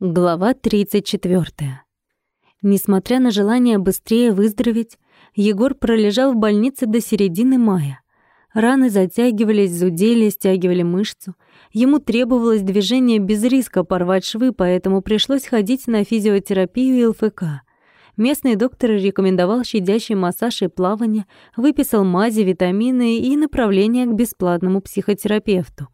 Глава 34. Несмотря на желание быстрее выздороветь, Егор пролежал в больнице до середины мая. Раны затягивались, зудели, стягивали мышцу. Ему требовалось движение без риска порвать швы, поэтому пришлось ходить на физиотерапию и ЛФК. Местный доктор рекомендовал щадящий массаж и плавание, выписал мази, витамины и направление к бесплатному психотерапевту.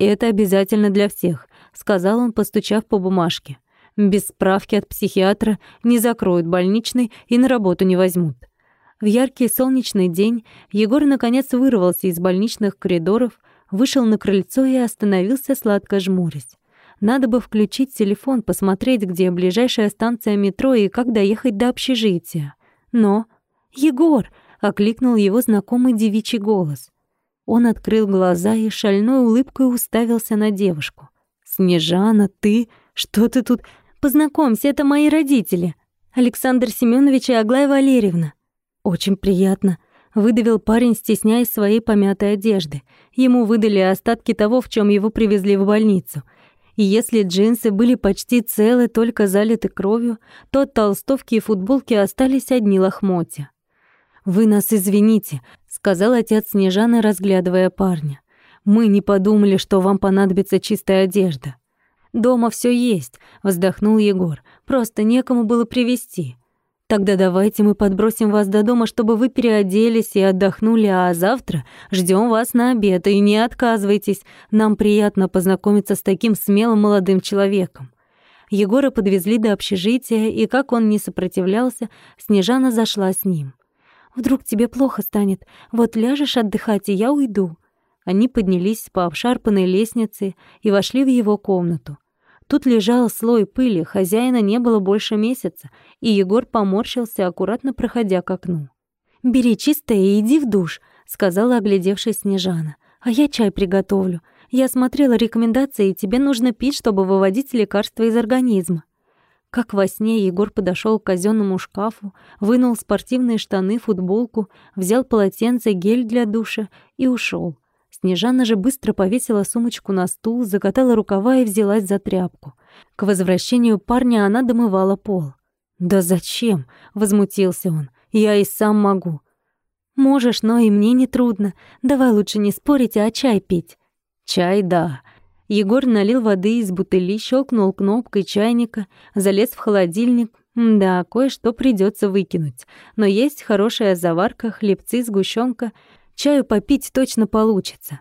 Это обязательно для всех — сказал он, постучав по бумажке. Без справки от психиатра не закроют больничный и на работу не возьмут. В яркий солнечный день Егор наконец вырвался из больничных коридоров, вышел на крыльцо и остановился, сладко жмурясь. Надо бы включить телефон, посмотреть, где ближайшая станция метро и как доехать до общежития. Но... «Егор!» — окликнул его знакомый девичий голос. Он открыл глаза и шальной улыбкой уставился на девушку. «Снежана, ты? Что ты тут? Познакомься, это мои родители. Александр Семенович и Аглая Валерьевна». «Очень приятно», — выдавил парень, стесняясь своей помятой одежды. Ему выдали остатки того, в чем его привезли в больницу. И если джинсы были почти целы, только залиты кровью, то толстовки и футболки остались одни лохмотья. «Вы нас извините», — сказал отец Снежаны, разглядывая парня. Мы не подумали, что вам понадобится чистая одежда. Дома все есть, вздохнул Егор. Просто некому было привезти. Тогда давайте мы подбросим вас до дома, чтобы вы переоделись и отдохнули, а завтра ждем вас на обед и не отказывайтесь. Нам приятно познакомиться с таким смелым молодым человеком. Егора подвезли до общежития, и как он не сопротивлялся, Снежана зашла с ним. «Вдруг тебе плохо станет? Вот ляжешь отдыхать, и я уйду», они поднялись по обшарпанной лестнице и вошли в его комнату. Тут лежал слой пыли, хозяина не было больше месяца, и Егор поморщился, аккуратно проходя к окну. «Бери чистое и иди в душ», — сказала оглядевшись Снежана. «А я чай приготовлю. Я смотрела рекомендации, и тебе нужно пить, чтобы выводить лекарства из организма». Как во сне Егор подошел к казенному шкафу, вынул спортивные штаны, футболку, взял полотенце, гель для душа и ушел. Снежана же быстро повесила сумочку на стул, закатала рукава и взялась за тряпку. К возвращению парня она домывала пол. «Да зачем?» — возмутился он. «Я и сам могу». «Можешь, но и мне не трудно. Давай лучше не спорить, а чай пить». «Чай, да». Егор налил воды из бутыли, щелкнул кнопкой чайника, залез в холодильник. Да, кое-что придется выкинуть. Но есть хорошая заварка, хлебцы, сгущенка — Чаю попить точно получится.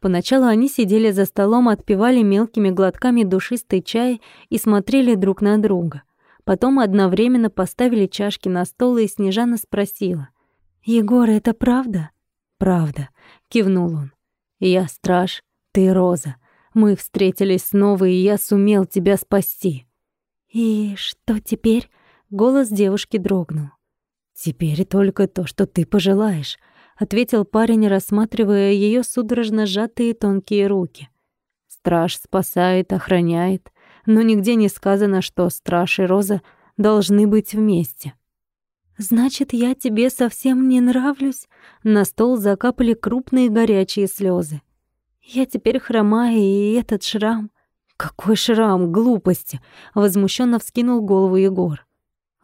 Поначалу они сидели за столом, отпивали мелкими глотками душистый чай и смотрели друг на друга. Потом одновременно поставили чашки на стол, и Снежана спросила. «Егор, это правда?» «Правда», — кивнул он. «Я страж, ты Роза. Мы встретились снова, и я сумел тебя спасти». «И что теперь?» — голос девушки дрогнул. «Теперь только то, что ты пожелаешь», ответил парень, рассматривая ее судорожно сжатые тонкие руки. Страж спасает, охраняет, но нигде не сказано, что страж и Роза должны быть вместе. Значит, я тебе совсем не нравлюсь? На стол закапали крупные горячие слезы. Я теперь хромая, и этот шрам. Какой шрам, глупости, возмущенно вскинул голову Егор.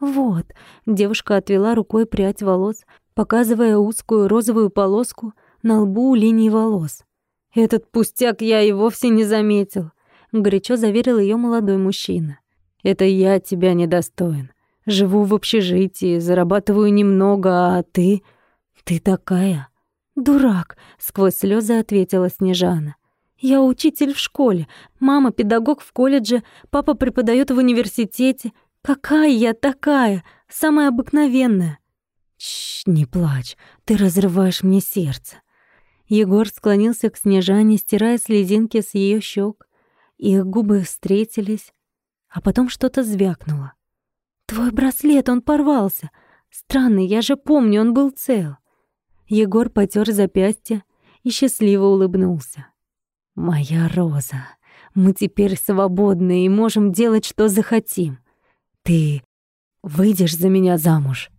Вот, девушка отвела рукой прядь волос, показывая узкую розовую полоску на лбу у линии волос. «Этот пустяк я и вовсе не заметил», — горячо заверил ее молодой мужчина. «Это я тебя недостоин. Живу в общежитии, зарабатываю немного, а ты... Ты такая...» «Дурак», — сквозь слезы ответила Снежана. «Я учитель в школе, мама педагог в колледже, папа преподает в университете. Какая я такая? Самая обыкновенная. Не плачь, ты разрываешь мне сердце. Егор склонился к Снежане, стирая слезинки с ее щек. Их губы встретились, а потом что-то звякнуло. «Твой браслет, он порвался! Странный, я же помню, он был цел!» Егор потер запястье и счастливо улыбнулся. «Моя Роза, мы теперь свободны и можем делать, что захотим. Ты выйдешь за меня замуж?»